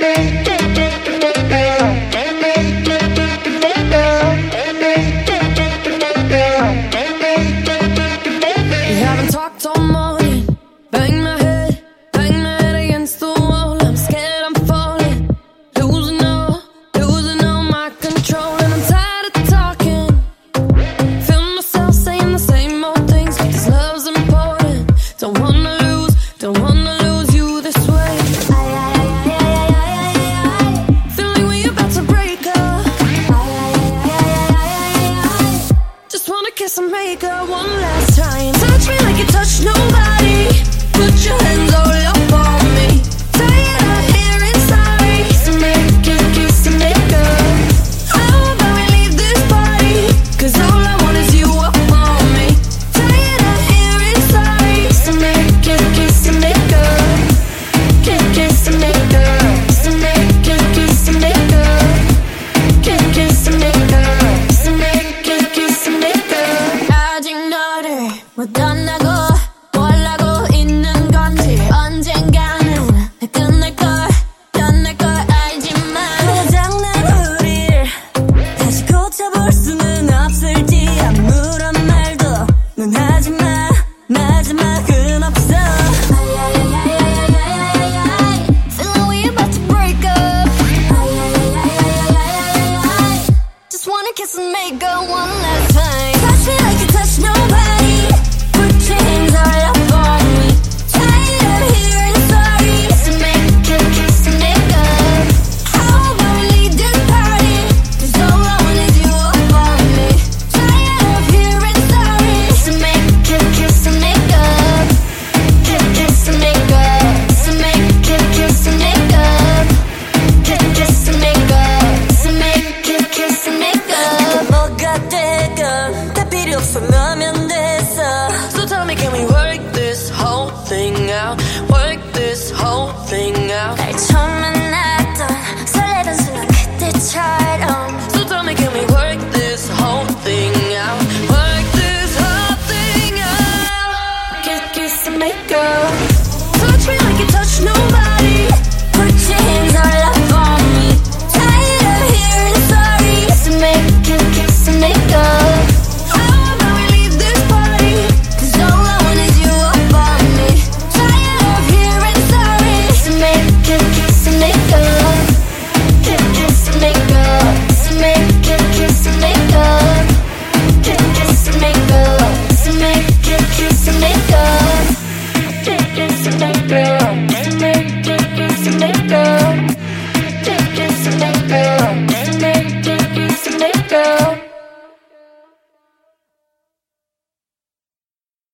Thank you. Thing out, work one last thing time